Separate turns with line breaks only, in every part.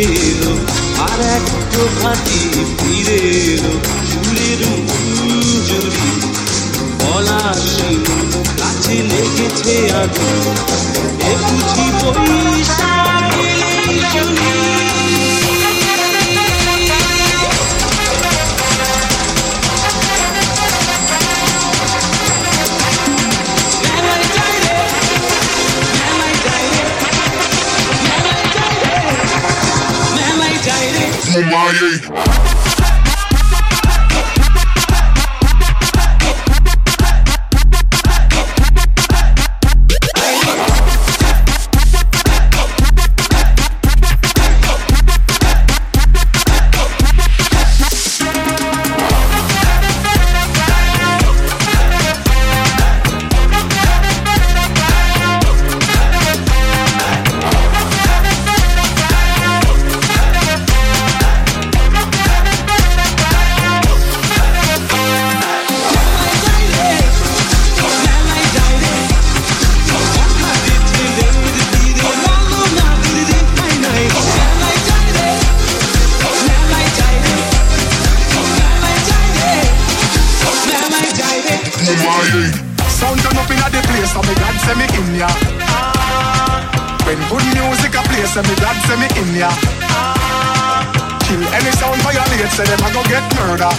এলো আর এক প্রভাতি ফিরে এলো সুরের মঞ্জুরি পলাশি কাছে লেগেছে আগুন, এ বুঝি Boishakh.
Kumaye, Kumaye,
Sound turn up inna the place, so me glad say me in ya. When good music a play, say me glad say me in ya. Kill any sound violate, say them a go get murder.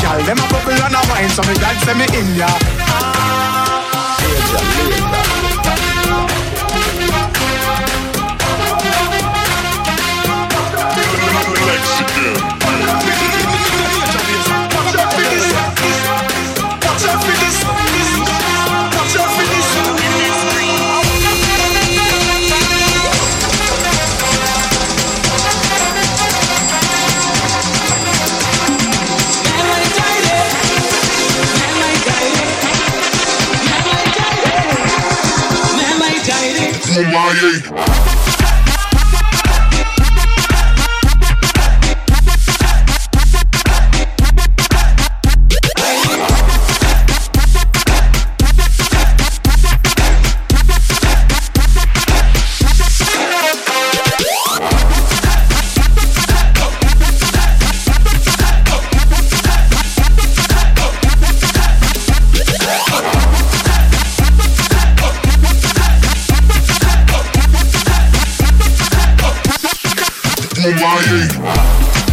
Girl, them a bubble and a wine, so me glad say me in ya.
Mexican,
Maia.
my eight.